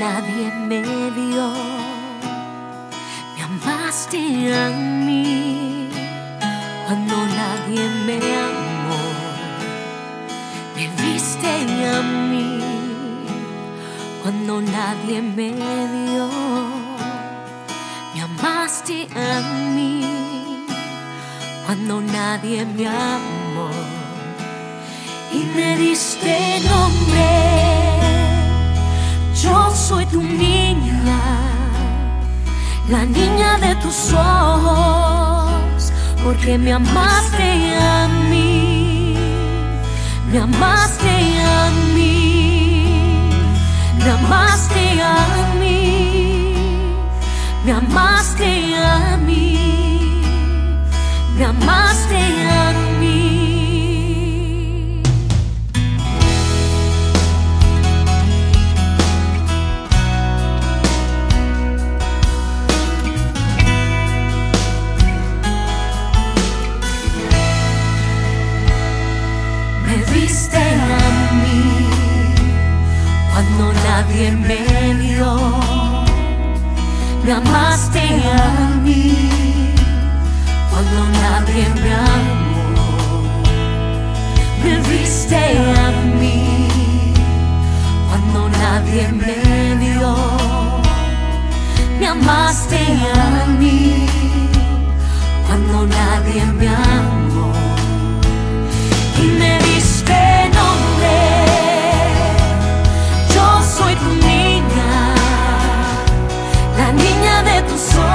nadie me dio. Me amaste a mí cuando nadie me amó. Me viste a mí cuando nadie me dio. Me amaste a mí cuando nadie me amó. Y me diste nombre. Soy tu niña, la niña de tus ojos, porque me amaste a mí, me amaste a mí, me amaste a mí, me amaste a mí, nadie me vio. Me amaste a mí cuando nadie me amó. Me viste a mí cuando nadie me vio. Me amaste a mí cuando nadie me amó. preto sou.